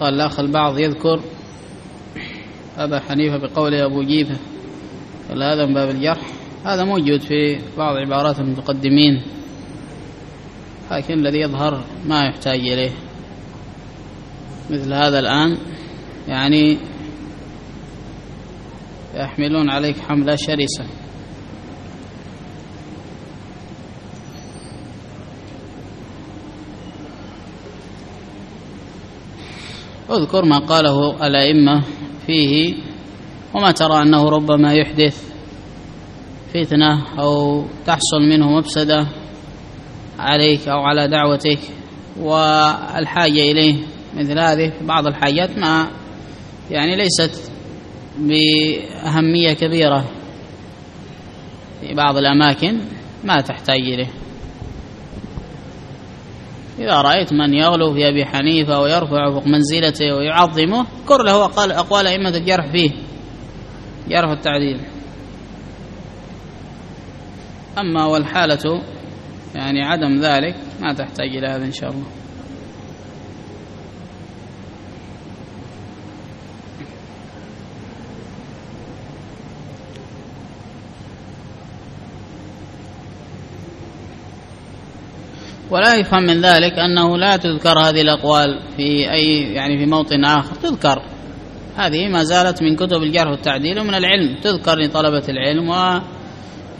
قال الأخ البعض يذكر أبا حنيفة بقول أبو جيفة قال هذا من باب الجرح. هذا موجود في بعض عبارات المتقدمين لكن الذي يظهر ما يحتاج إليه. مثل هذا الآن يعني يحملون عليك حملة شرسة. اذكر ما قاله الأئمة فيه وما ترى أنه ربما يحدث فتنة أو تحصل منه مفسدة عليك أو على دعوتك. والحاجة إليه مثل هذه بعض الحاجات ما يعني ليست بأهمية كبيرة في بعض الأماكن ما تحتاج إليه. إذا رأيت من يغلو في أبي حنيفة ويرفع فوق منزلته ويعظمه اذكر له أقوال, أقوال أئمة الجرح فيه. جرح التعديل. أما والحالة يعني عدم ذلك ما تحتاج إلى هذا إن شاء الله. ولا يفهم من ذلك أنه لا تذكر هذه الأقوال في أي يعني في موطن آخر. تذكر. هذه ما زالت من كتب الجرح والتعديل ومن العلم. تذكر لطلبة العلم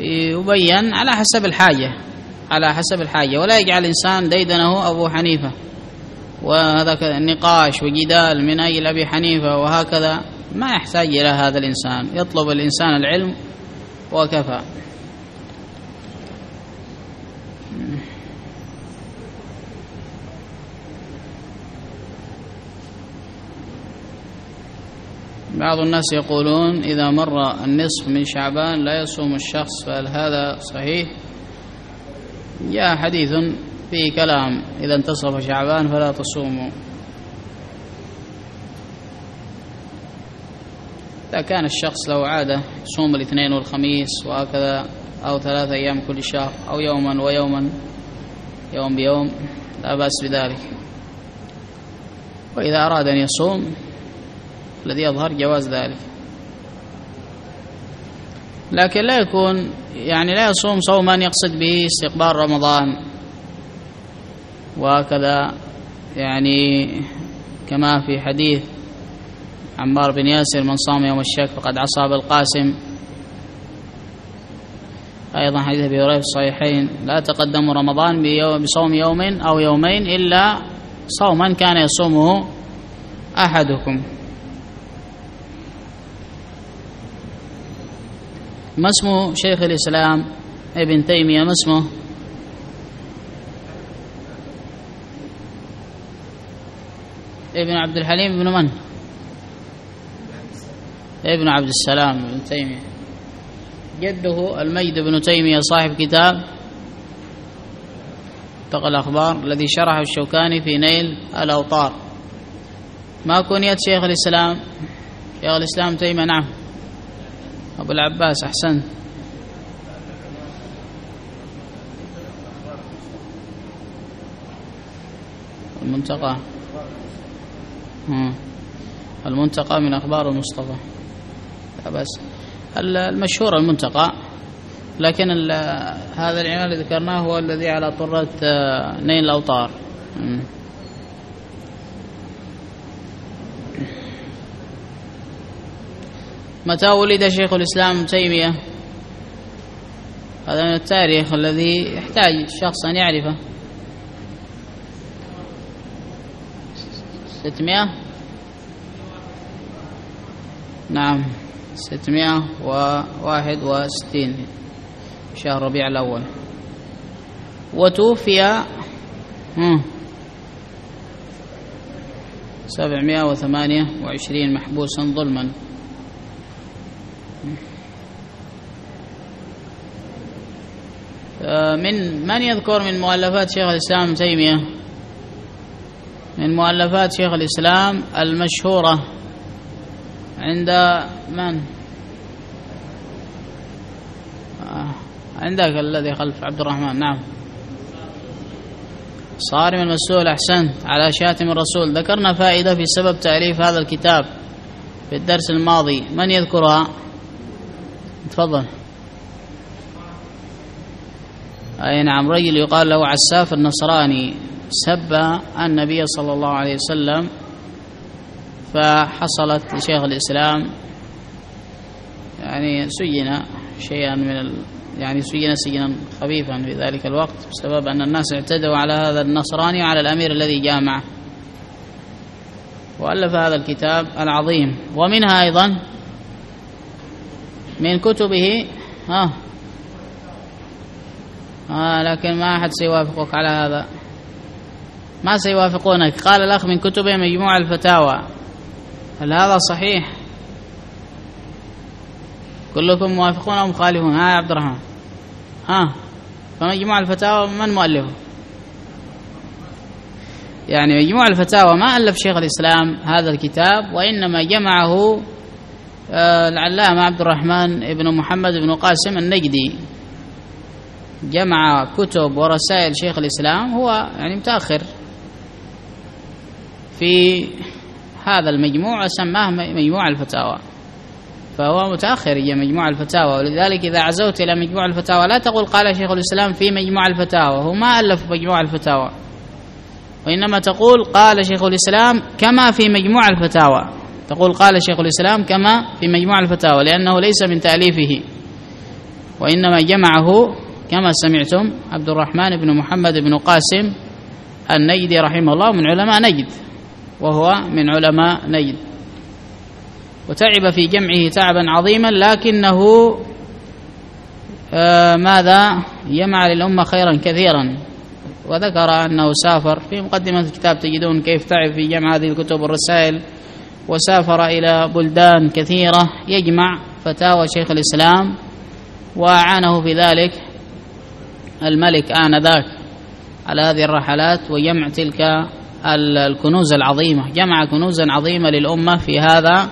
ويبين على حسب الحاجة. على حسب الحاجة. ولا يجعل الإنسان ديدنه أبو حنيفة. وهذا نقاش وجدال من أجل أبي حنيفة وهكذا. ما يحتاج إلى هذا الإنسان. يطلب الإنسان العلم وكفى. بعض الناس يقولون إذا مر النصف من شعبان لا يصوم الشخص فهل هذا صحيح. جاء حديث فيه كلام إذا انتصف شعبان فلا تصوموا. إذا كان الشخص له عادة يصوم الاثنين والخميس وهكذا أو ثلاثة أيام كل شهر أو يوما ويوما يوم بيوم لا بأس بذلك. وإذا أراد أن يصوم الذي يظهر جواز ذلك. لكن لا يكون يعني لا يصوم صوما يقصد به استقبال رمضان. وهكذا يعني كما في حديث عمار بن ياسر من صام يوم الشك فقد عصى بالقاسم أيضا حديث أبي هريرة في الصحيحين لا تقدموا رمضان بصوم يوم أو يومين إلا صوما كان يصومه أحدكم. ما اسمه شيخ الإسلام ابن تيمية؟ ما اسمه؟ ابن عبد الحليم ابن من؟ ابن عبد السلام ابن تيمية. جده المجد بن تيمية صاحب كتاب. تقى الأخبار الذي شرحه الشوكاني في نيل الأوطار. ما كنية شيخ الإسلام؟ شيخ الإسلام تيمية نعم. أبو العباس أحسن المنتقى. المنتقى من أخبار المصطفى لا بس المشهور المنتقى لكن هذا العنوان الذي ذكرناه هو الذي على طرة آه، نيل الأوطار متى ولد شيخ الإسلام ابن تيمية؟ هذا من التاريخ الذي يحتاج الشخص أن يعرفه. ستمائة نعم ستمائة وواحد وستين شهر ربيع الأول. وتوفي سبعمائة وثمانية وعشرين محبوسا ظلما. من من يذكر؟ من مؤلفات شيخ الإسلام ابن تيمية. من مؤلفات شيخ الإسلام المشهورة. عند من؟ آه، عندك الذي خلف عبد الرحمن نعم. صارم المسؤول أحسنت على شاتم الرسول. ذكرنا فائدة في سبب تأليف هذا الكتاب في الدرس الماضي. من يذكرها؟ تفضل. أي نعم رجل يقال له عساف النصراني سب النبي صلى الله عليه وسلم فحصلت لشيخ الإسلام يعني سجن شيئا من ال يعني سجن سجنا خفيفا في ذلك الوقت بسبب أن الناس اعتدوا على هذا النصراني وعلى الأمير الذي جامعه. وألف هذا الكتاب العظيم. ومنها أيضا من كتبه ها آه لكن ما أحد سيوافقك على هذا. ما سيوافقونك قال الأخ من كتبه مجموع الفتاوى. هل هذا صحيح؟ كلكم موافقون أو مخالفون ها يا عبد الرحمن. ها. فمجموع الفتاوى من مؤلفه؟ يعني مجموع الفتاوى ما ألف شيخ الإسلام هذا الكتاب وإنما جمعه آه، العلامة عبد الرحمن بن محمد بن قاسم النجدي. جمع كتب ورسائل شيخ الإسلام هو يعني متأخر في هذا المجموع سماه مجموع الفتاوى فهو متأخر يا مجموع الفتاوى ولذلك إذا عزوت إلى مجموع الفتاوى لا تقول قال شيخ الإسلام في مجموع الفتاوى هو ما ألف مجموع الفتاوى وإنما تقول قال شيخ الإسلام كما في مجموع الفتاوى تقول قال شيخ الإسلام كما في مجموع الفتاوى لأنه ليس من تأليفه وإنما جمعه كما سمعتم عبد الرحمن بن محمد بن قاسم النجدي رحمه الله من علماء نجد وهو من علماء نجد. وتعب في جمعه تعبا عظيما لكنه آه ماذا؟ جمع للأمة خيرا كثيرا. وذكر أنه سافر في مقدمة الكتاب تجدون كيف تعب في جمع هذه الكتب والرسائل. وسافر إلى بلدان كثيرة يجمع فتاوى شيخ الإسلام وأعانه في ذلك. الملك آنذاك على هذه الرحلات وجمع تلك الكنوز العظيمة. جمع كنوزا عظيمة للأمة في هذا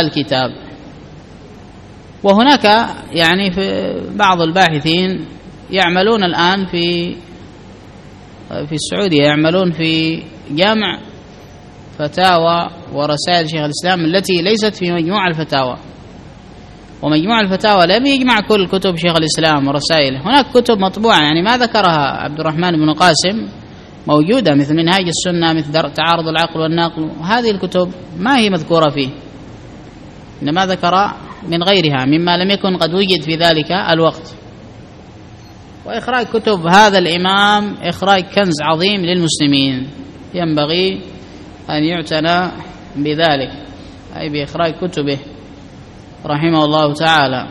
الكتاب. وهناك يعني في بعض الباحثين يعملون الآن في في السعودية يعملون في جمع فتاوى ورسائل شيخ الإسلام التي ليست في مجموع الفتاوى. ومجموع الفتاوى لم يجمع كل كتب شيخ الإسلام ورسائله هناك كتب مطبوعة يعني ما ذكرها عبد الرحمن بن قاسم موجودة مثل منهاج السنة مثل تعارض العقل والنقل. هذه الكتب ما هي مذكورة فيه. إنما ذكر من غيرها مما لم يكن قد وجد في ذلك الوقت. وإخراج كتب هذا الإمام إخراج كنز عظيم للمسلمين. ينبغي أن يعتنى بذلك أي بإخراج كتبه. رحمه الله تعالى.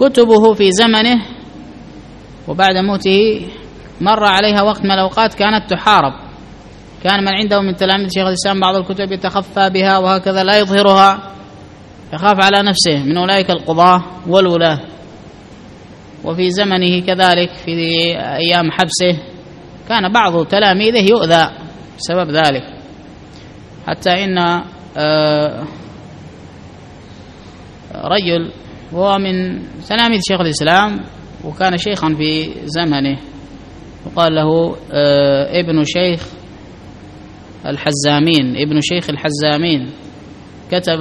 كتبه في زمنه وبعد موته مر عليها وقت من الأوقات كانت تحارب. كان من عنده من تلاميذ شيخ الإسلام بعض الكتب يتخفى بها وهكذا لا يظهرها. يخاف على نفسه من أولئك القضاة والولاة. وفي زمنه كذلك في أيام حبسه كان بعض تلاميذه يؤذى بسبب ذلك. حتى إن آه، رجل هو من تلاميذ شيخ الإسلام وكان شيخا في زمنه. وقال له آه، ابن شيخ الحزامين ابن شيخ الحزامين. كتب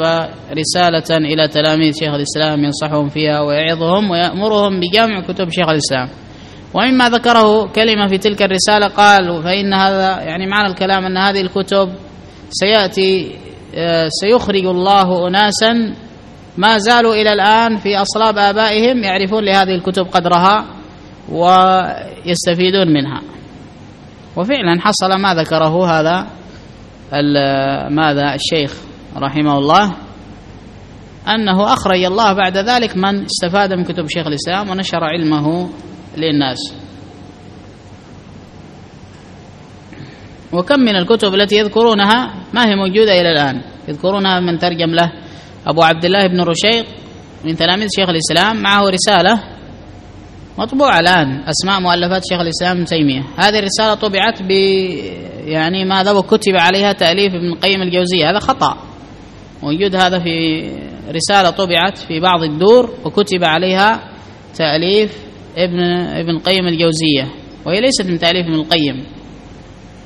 رسالة إلى تلاميذ شيخ الإسلام ينصحهم فيها ويعظهم ويأمرهم بجمع كتب شيخ الإسلام. ومما ذكره كلمة في تلك الرسالة قال فإن هذا يعني معنى الكلام أن هذه الكتب سيأتي آه، سيخرج الله أناسا ما زالوا إلى الآن في أصلاب آبائهم يعرفون لهذه الكتب قدرها ويستفيدون منها. وفعلا حصل ما ذكره هذا ماذا الشيخ رحمه الله أنه أخرج الله بعد ذلك من استفاد من كتب شيخ الإسلام ونشر علمه للناس. وكم من الكتب التي يذكرونها ما هي موجودة إلى الآن؟ يذكرونها من ترجم له أبو عبد الله بن رشيق من تلاميذ شيخ الإسلام معه رسالة مطبوعة الآن أسماء مؤلفات شيخ الإسلام ابن تيمية. هذه الرسالة طبعت ب يعني ماذا وكتب عليها تأليف ابن القيم الجوزية. هذا خطأ. موجود هذا في رسالة طبعت في بعض الدور وكتب عليها تأليف ابن ابن القيم الجوزية. وهي ليست من تأليف ابن القيم.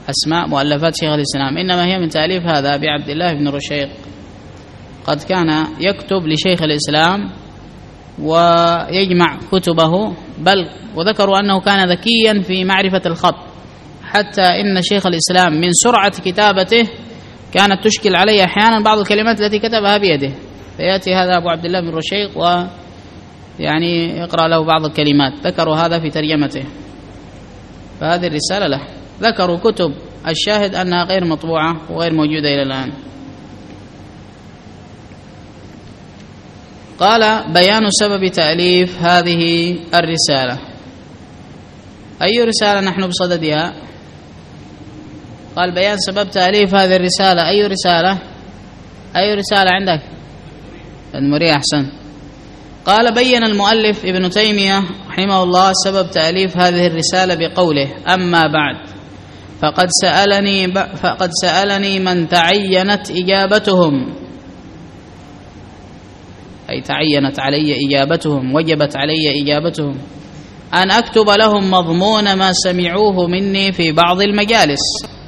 أسماء مؤلفات شيخ الإسلام. إنما هي من تأليف هذا أبي عبد الله بن رشيق. قد كان يكتب لشيخ الإسلام ويجمع كتبه بل وذكروا أنه كان ذكيا في معرفة الخط حتى إن شيخ الإسلام من سرعة كتابته كانت تشكل عليه أحيانا بعض الكلمات التي كتبها بيده. فيأتي هذا أبو عبد الله بن رشيق و يعني يقرأ له بعض الكلمات. ذكروا هذا في ترجمته. فهذه الرسالة له. ذكروا كتب الشاهد أنها غير مطبوعة وغير موجودة إلى الآن. قال بيان سبب تأليف هذه الرسالة. أي رسالة نحن بصددها؟ قال بيان سبب تأليف هذه الرسالة. أي رسالة؟ أي رسالة عندك؟ المرية أحسن. قال بين المؤلف ابن تيمية رحمه الله سبب تأليف هذه الرسالة بقوله أما بعد فقد سألني فقد سألني من تعينت إجابتهم. أي تعينت علي إجابتهم وجبت علي إجابتهم. أن أكتب لهم مضمون ما سمعوه مني في بعض المجالس.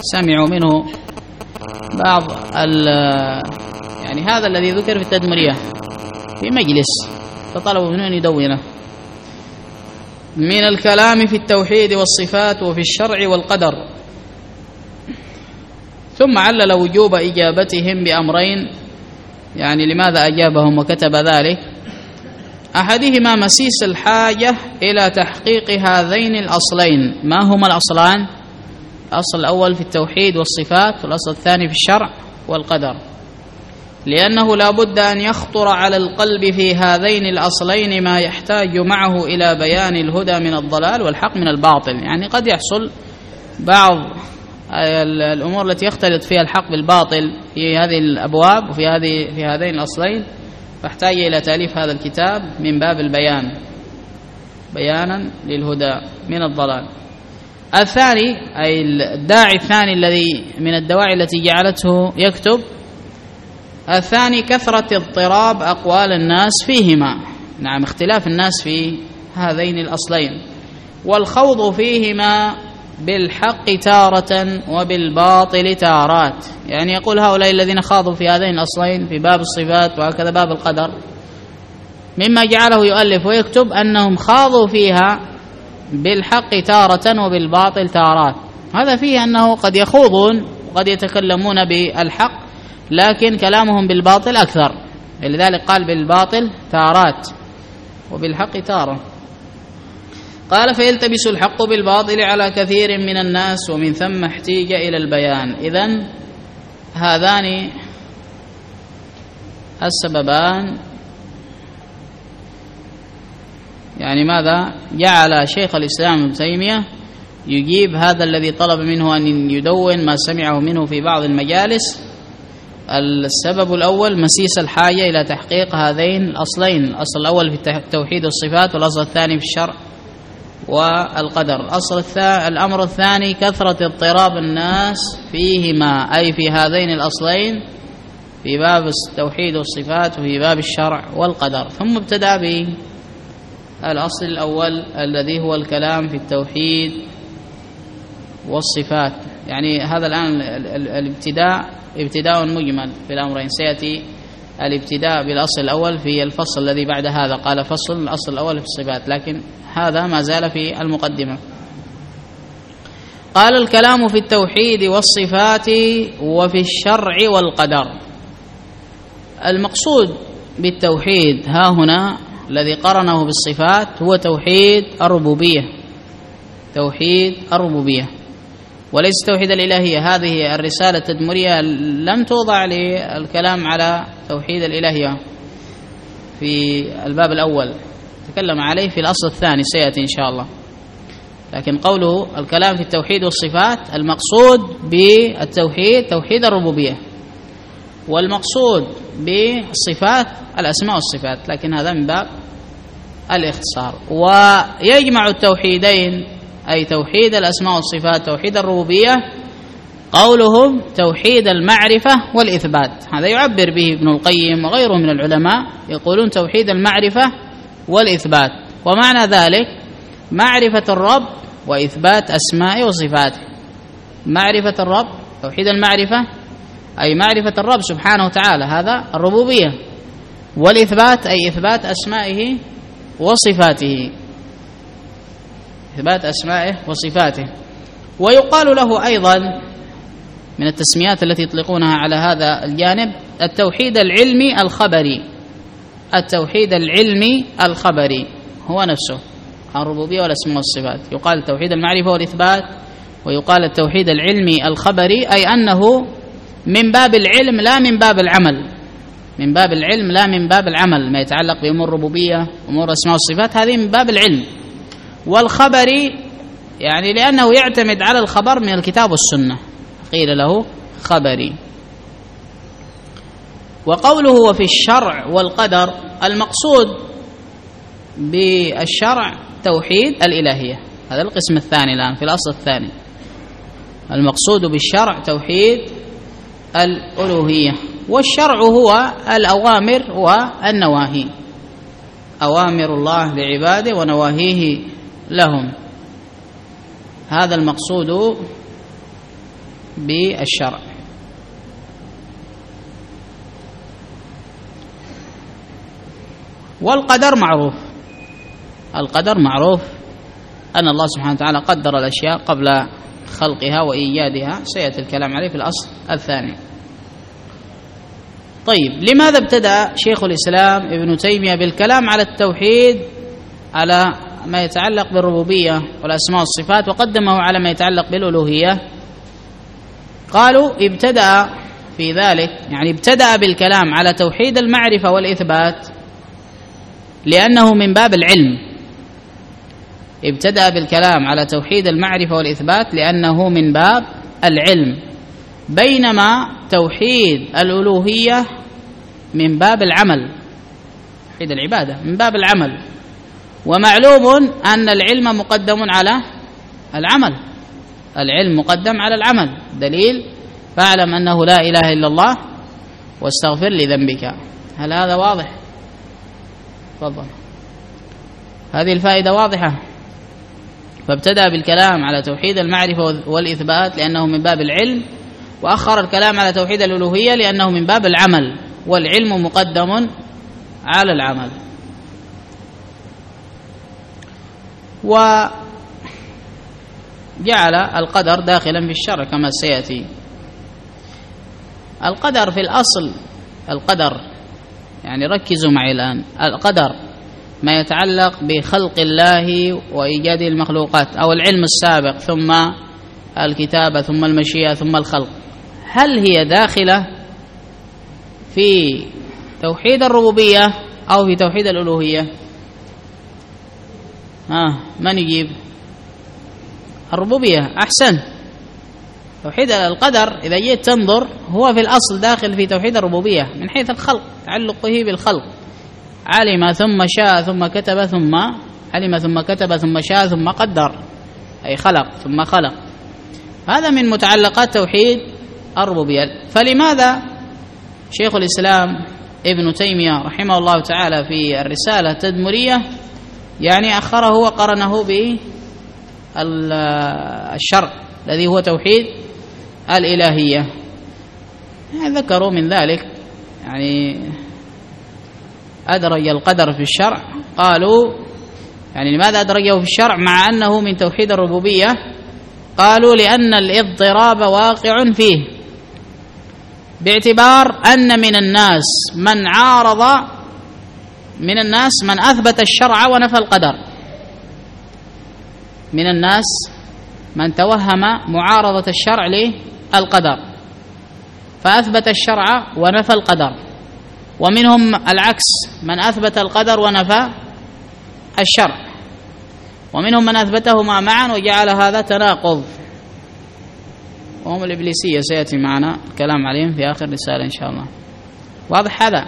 سمعوا منه بعض يعني هذا الذي ذكر في التدمرية. في مجلس. فطلبوا منه أن يدونه. من الكلام في التوحيد والصفات وفي الشرع والقدر. ثم علل وجوب إجابتهم بأمرين. يعني لماذا أجابهم وكتب ذلك؟ أحدهما مسيس الحاجة إلى تحقيق هذين الأصلين. ما هما الأصلان؟ الأصل الأول في التوحيد والصفات والأصل الثاني في الشرع والقدر. لأنه لا بد أن يخطر على القلب في هذين الأصلين ما يحتاج معه إلى بيان الهدى من الضلال والحق من الباطل. يعني قد يحصل بعض الأمور التي يختلط فيها الحق بالباطل في هذه الأبواب وفي هذه في هذين الأصلين فاحتاج إلى تأليف هذا الكتاب من باب البيان. بيانا للهدى من الضلال. الثاني أي الداعي الثاني الذي من الدواعي التي جعلته يكتب الثاني كثرة اضطراب أقوال الناس فيهما. نعم اختلاف الناس في هذين الأصلين. والخوض فيهما بالحق تارة وبالباطل تارات. يعني يقول هؤلاء الذين خاضوا في هذين الأصلين في باب الصفات وهكذا باب القدر مما جعله يؤلف ويكتب أنهم خاضوا فيها بالحق تارة وبالباطل تارات. هذا فيه أنه قد يخوضون وقد يتكلمون بالحق لكن كلامهم بالباطل أكثر. لذلك قال بالباطل تارات وبالحق تارة. قال فيلتبس الحق بالباطل على كثير من الناس ومن ثم احتيج إلى البيان. إذن هذان السببان. يعني ماذا؟ جعل شيخ الإسلام ابن تيمية يجيب هذا الذي طلب منه أن يدون ما سمعه منه في بعض المجالس. السبب الأول مسيس الحاجة إلى تحقيق هذين الأصلين. الأصل الأول في التوحيد والصفات والأصل الثاني في الشرع. والقدر. الأصل الثاني الأمر الثاني كثرة اضطراب الناس فيهما أي في هذين الأصلين في باب التوحيد والصفات وفي باب الشرع والقدر. ثم ابتدأ بالأصل الأول الذي هو الكلام في التوحيد والصفات. يعني هذا الآن الابتداء ابتداء مجمل في الأمرين. سيأتي الابتداء بالأصل الأول في الفصل الذي بعد هذا. قال فصل الأصل الأول في الصفات لكن هذا ما زال في المقدمة. قال الكلام في التوحيد والصفات وفي الشرع والقدر. المقصود بالتوحيد ها هنا الذي قرنه بالصفات هو توحيد الربوبية. توحيد الربوبية. وليس توحيد الإلهية هذه الرسالة التدمرية لم توضع للكلام على توحيد الإلهية في الباب الأول. تكلم عليه في الأصل الثاني سيأتي إن شاء الله. لكن قوله الكلام في التوحيد والصفات المقصود بالتوحيد توحيد الربوبية. والمقصود بالصفات الأسماء والصفات. لكن هذا من باب الاختصار. ويجمع التوحيدين أي توحيد الأسماء والصفات توحيد الربوبية قولهم توحيد المعرفة والإثبات. هذا يعبر به ابن القيم وغيره من العلماء يقولون توحيد المعرفة والإثبات. ومعنى ذلك معرفة الرب وإثبات أسماء وصفاته. معرفة الرب توحيد المعرفة أي معرفة الرب سبحانه وتعالى هذا الربوبية. والإثبات أي إثبات أسمائه وصفاته. إثبات أسمائه وصفاته. ويقال له أيضا من التسميات التي يطلقونها على هذا الجانب التوحيد العلمي الخبري. التوحيد العلمي الخبري. هو نفسه. الربوبية والأسماء والصفات يقال توحيد المعرفة والإثبات ويقال التوحيد العلمي الخبري أي أنه من باب العلم لا من باب العمل. من باب العلم لا من باب العمل. ما يتعلق بأمور الربوبية أمور الأسماء والصفات هذه من باب العلم. والخبري يعني لأنه يعتمد على الخبر من الكتاب والسنة. قيل له خبري وقوله وفي الشرع والقدر المقصود بالشرع توحيد الإلهية. هذا القسم الثاني الآن في الأصل الثاني. المقصود بالشرع توحيد الألوهية. والشرع هو الأوامر والنواهي. أوامر الله لعباده ونواهيه لهم. هذا المقصود بالشرع. والقدر معروف. القدر معروف أن الله سبحانه وتعالى قدر الأشياء قبل خلقها وإيجادها سيأتي الكلام عليه في الأصل الثاني. طيب لماذا ابتدأ شيخ الإسلام ابن تيمية بالكلام على التوحيد على ما يتعلق بالربوبية والأسماء والصفات وقدمه على ما يتعلق بالألوهية. قالوا ابتدأ في ذلك يعني ابتدأ بالكلام على توحيد المعرفة والإثبات لأنه من باب العلم. ابتدأ بالكلام على توحيد المعرفة والإثبات لأنه من باب العلم. بينما توحيد الألوهية من باب العمل توحيد العبادة من باب العمل. ومعلوم أن العلم مقدم على العمل. العلم مقدم على العمل. دليل فاعلم أنه لا إله إلا الله واستغفر لذنبك. هل هذا واضح؟ تفضل. هذه الفائدة واضحة. فابتدأ بالكلام على توحيد المعرفة والإثبات لأنه من باب العلم وأخر الكلام على توحيد الألوهية لأنه من باب العمل والعلم مقدم على العمل. وجعل القدر داخلا في الشرع كما سيأتي. القدر في الأصل القدر يعني ركزوا معي الآن القدر ما يتعلق بخلق الله وإيجاد المخلوقات أو العلم السابق ثم الكتابة ثم المشيئة ثم الخلق. هل هي داخلة في توحيد الربوبية أو في توحيد الألوهية؟ آه من يجيب؟ الربوبية أحسن. توحيد القدر إذا جيت تنظر هو في الأصل داخل في توحيد الربوبية من حيث الخلق تعلقه بالخلق. علم ثم شاء ثم كتب ثم علم ثم كتب ثم شاء ثم قدر. أي خلق ثم خلق. هذا من متعلقات توحيد الربوبية. فلماذا شيخ الإسلام ابن تيمية رحمه الله تعالى في الرسالة التدمرية يعني أخره وقرنه بالشرع الذي هو توحيد الإلهية. يعني ذكروا من ذلك. يعني أدرج القدر في الشرع. قالوا يعني لماذا أدرجه في الشرع؟ مع أنه من توحيد الربوبية. قالوا لأن الاضطراب واقع فيه باعتبار أن من الناس من عارض من الناس من أثبت الشرع ونفى القدر. من الناس من توهم معارضة الشرع للقدر. فأثبت الشرع ونفى القدر. ومنهم العكس من أثبت القدر ونفى الشرع. ومنهم من أثبتهما معا وجعل هذا تناقض. وهم الإبليسية سيأتي معنا الكلام عليهم في آخر رسالة إن شاء الله. واضح هذا؟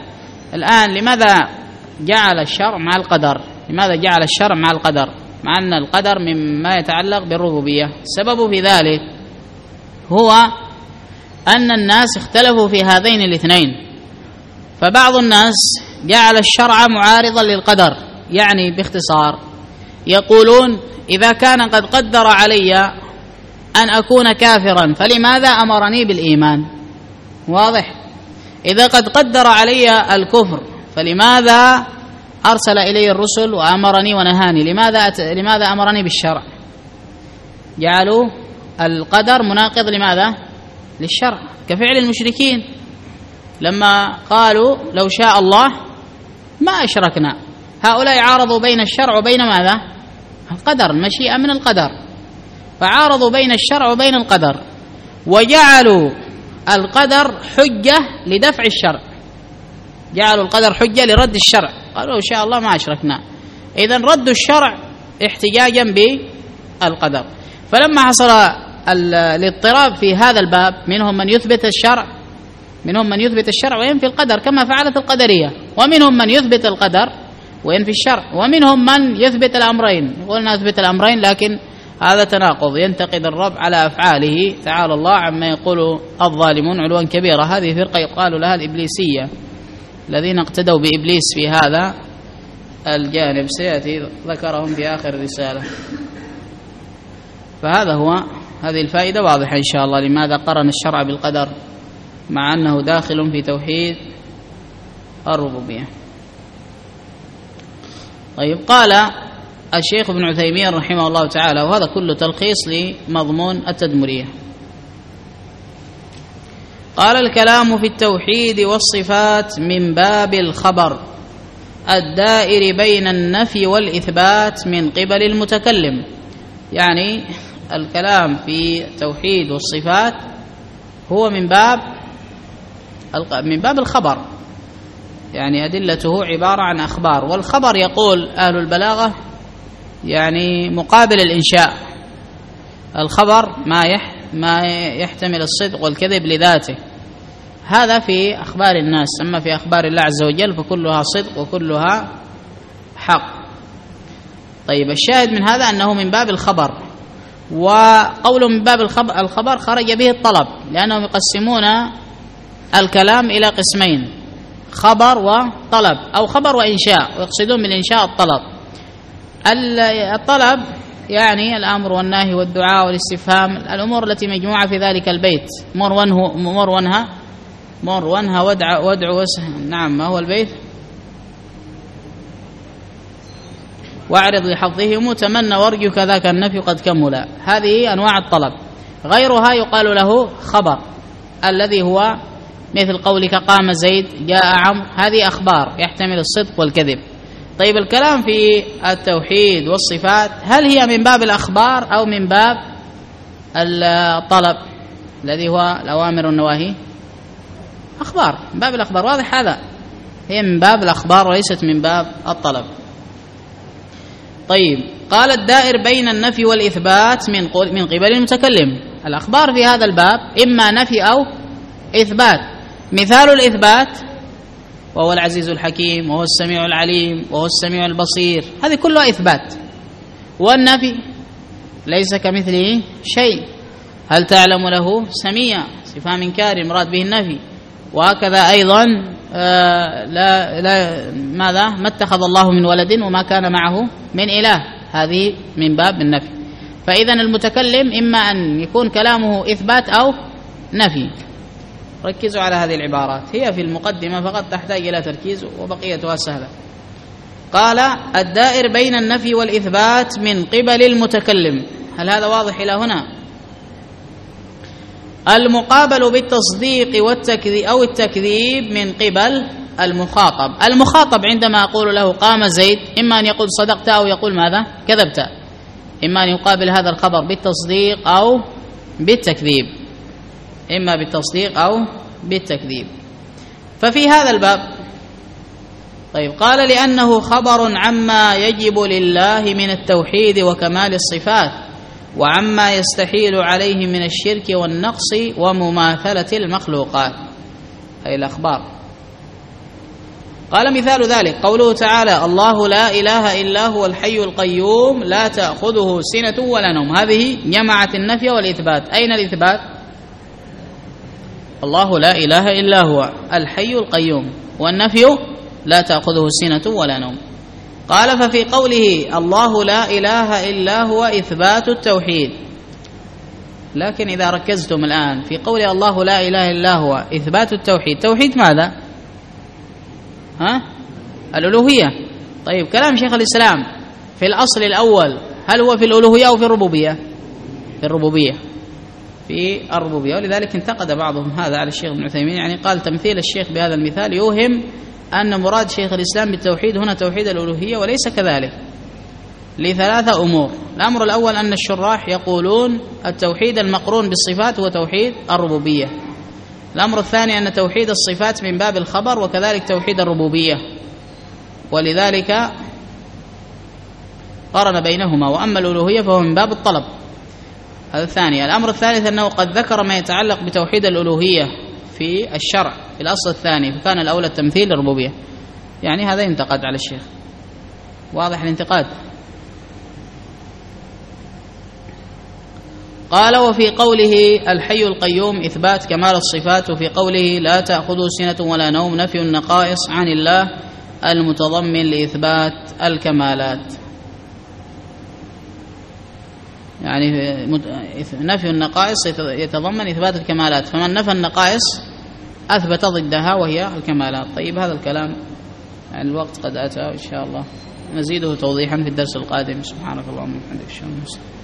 الآن لماذا جعل الشرع مع القدر. لماذا جعل الشرع مع القدر؟ مع أن القدر مما يتعلق بالربوبية. السبب في ذلك هو أن الناس اختلفوا في هذين الاثنين. فبعض الناس جعل الشرع معارضا للقدر يعني باختصار يقولون إذا كان قد قدر علي أن أكون كافرا فلماذا أمرني بالإيمان؟ واضح. إذا قد قدر علي الكفر فلماذا أرسل إلي الرسل وأمرني ونهاني؟ لماذا أت... لماذا أمرني بالشرع؟ جعلوا القدر مناقض لماذا؟ للشرع. كفعل المشركين. لما قالوا لو شاء الله ما أشركنا. هؤلاء عارضوا بين الشرع وبين ماذا؟ القدر المشيئة من القدر. فعارضوا بين الشرع وبين القدر. وجعلوا القدر حجة لدفع الشرع. جعلوا القدر حجة لرد الشرع. قالوا إن شاء الله ما أشركنا. إذا ردوا الشرع احتجاجا بالقدر. فلما حصل الاضطراب في هذا الباب منهم من يثبت الشرع. منهم من يثبت الشرع وينفي القدر كما فعلت القدرية. ومنهم من يثبت القدر وينفي الشرع. ومنهم من يثبت الأمرين. قلنا نثبت الأمرين لكن هذا تناقض. ينتقد الرب على أفعاله. تعالى الله عما يقول الظالمون علوا كبيرا هذه فرقة يقال لها الإبليسية. الذين اقتدوا بإبليس في هذا الجانب سيأتي ذكرهم في آخر الرسالة فهذا هو هذه الفائدة واضحة إن شاء الله لماذا قرن الشرع بالقدر مع أنه داخل في توحيد الربوبية. طيب قال الشيخ ابن عثيمين رحمه الله تعالى وهذا كله تلخيص لمضمون التدمرية. قال الكلام في التوحيد والصفات من باب الخبر الدائر بين النفي والإثبات من قبل المتكلم. يعني الكلام في التوحيد والصفات هو من باب من باب الخبر. يعني أدلته عبارة عن أخبار والخبر يقول أهل البلاغة يعني مقابل الإنشاء. الخبر ما يح ما يحتمل الصدق والكذب لذاته. هذا في أخبار الناس أما في أخبار الله عز وجل فكلها صدق وكلها حق. طيب الشاهد من هذا أنه من باب الخبر وقول من باب الخبر خرج به الطلب لأنهم يقسمون الكلام إلى قسمين خبر وطلب أو خبر وإنشاء ويقصدون بالإنشاء الطلب. الطلب يعني الأمر والنهي والدعاء والاستفهام الأمور التي مجموعة في ذلك البيت مر وانه مر مر وانها ودع ودع نعم ما هو البيت؟ واعرض لحظه متمنى وارجو كذاك النفي قد كمل هذه أنواع الطلب. غيرها يقال له خبر الذي هو مثل قولك قام زيد جاء عمرو. هذه أخبار يحتمل الصدق والكذب. طيب الكلام في التوحيد والصفات هل هي من باب الأخبار أو من باب الطلب؟ الذي هو الأوامر والنواهي أخبار من باب الأخبار واضح هذا. هي من باب الأخبار وليست من باب الطلب. طيب قال الدائر بين النفي والإثبات من من قبل المتكلم. الأخبار في هذا الباب إما نفي أو إثبات. مثال الإثبات وهو العزيز الحكيم وهو السميع العليم وهو السميع البصير. هذه كلها إثبات. والنفي ليس كمثله شيء. هل تعلم له سميع؟ استفهام إنكار مراد به النفي. وهكذا أيضا آه لا لا ماذا؟ ما اتخذ الله من ولد وما كان معه من إله. هذه من باب النفي. فإذا المتكلم إما أن يكون كلامه إثبات أو نفي. ركزوا على هذه العبارات. هي في المقدمة فقط تحتاج إلى تركيز وبقيتها سهلة. قال الدائر بين النفي والإثبات من قبل المتكلم. هل هذا واضح إلى هنا؟ المقابل بالتصديق والتكذيب أو التكذيب من قبل المخاطب. المخاطب عندما أقول له قام زيد إما أن يقول صدقت أو يقول ماذا؟ كذبت. إما أن يقابل هذا الخبر بالتصديق أو بالتكذيب. إما بالتصديق أو بالتكذيب. ففي هذا الباب طيب قال لأنه خبر عما يجب لله من التوحيد وكمال الصفات. وعما يستحيل عليه من الشرك والنقص ومماثلة المخلوقات. أي الأخبار. قال مثال ذلك. قوله تعالى الله لا إله إلا هو الحي القيوم لا تأخذه سنة ولا نوم. هذه جمعت النفي والإثبات. أين الإثبات؟ الله لا إله إلا هو الحي القيوم والنفي لا تأخذه سنة ولا نوم. قال ففي قوله الله لا إله إلا هو إثبات التوحيد. لكن إذا ركزتم الآن في قول الله لا إله إلا هو إثبات التوحيد توحيد ماذا؟ ها؟ الألوهية. طيب كلام شيخ الإسلام في الأصل الأول هل هو في الألوهية أو في الربوبية؟ في الربوبية. في الربوبية ولذلك انتقد بعضهم هذا على الشيخ ابن عثيمين يعني قال تمثيل الشيخ بهذا المثال يوهم أن مراد شيخ الإسلام بالتوحيد هنا توحيد الألوهية وليس كذلك. لثلاثة أمور. الأمر الأول أن الشراح يقولون التوحيد المقرون بالصفات هو توحيد الربوبية. الأمر الثاني أن توحيد الصفات من باب الخبر وكذلك توحيد الربوبية. ولذلك قارن بينهما. وأما الألوهية فهو من باب الطلب. هذا الثاني. الأمر الثالث أنه قد ذكر ما يتعلق بتوحيد الألوهية في الشرع. في الأصل الثاني فكان الأولى التمثيل للربوبية. يعني هذا ينتقد على الشيخ. واضح الانتقاد؟ قال وفي قوله الحي القيوم إثبات كمال الصفات وفي قوله لا تأخذه سنة ولا نوم نفي النقائص عن الله المتضمن لإثبات الكمالات. يعني نفي النقائص يتضمن إثبات الكمالات. فمن نفى النقائص أثبت ضدها وهي الكمالات. طيب هذا الكلام الوقت قد أتى إن شاء الله. نزيده توضيحا في الدرس القادم. سبحانك اللهم وبحمدك.